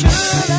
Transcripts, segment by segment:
should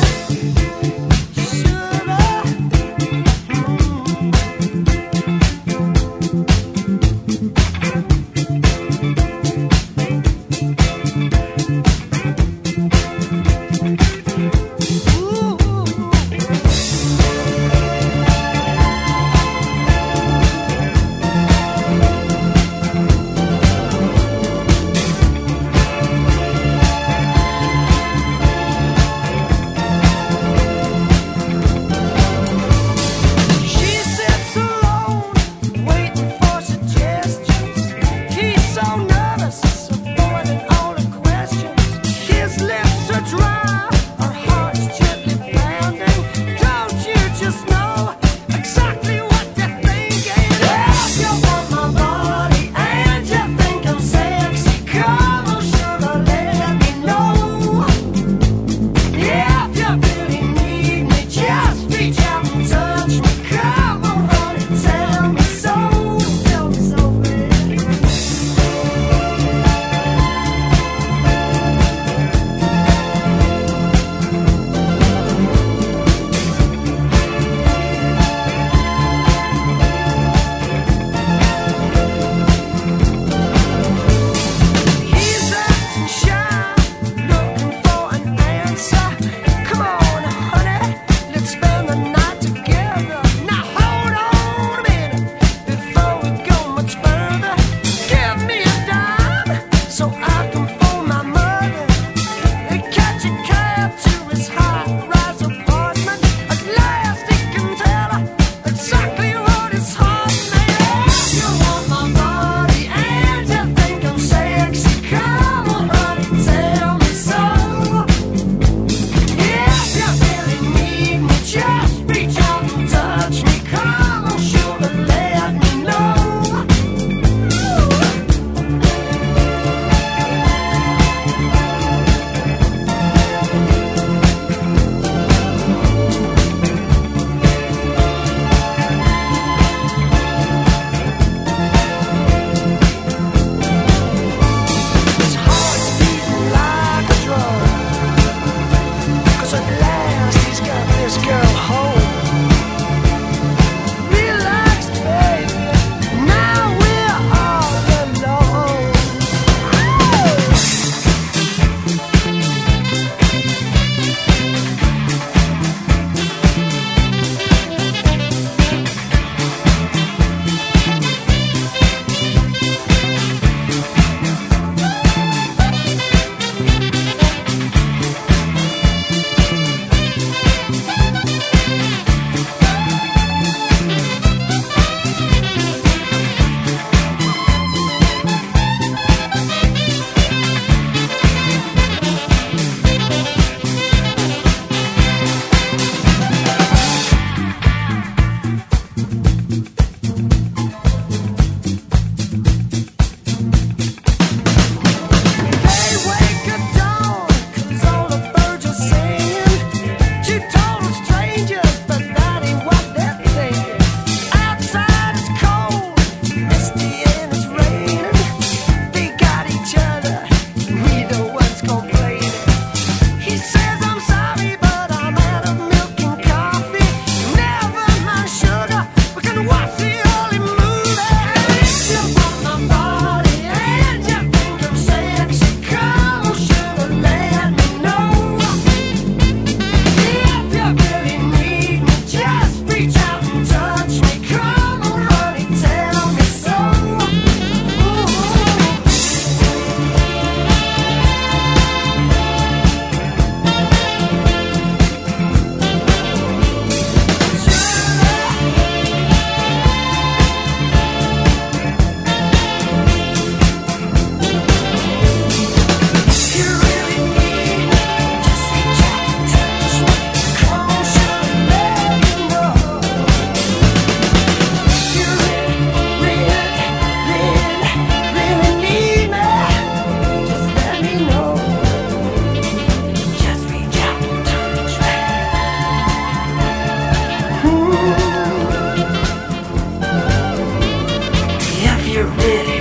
you're been.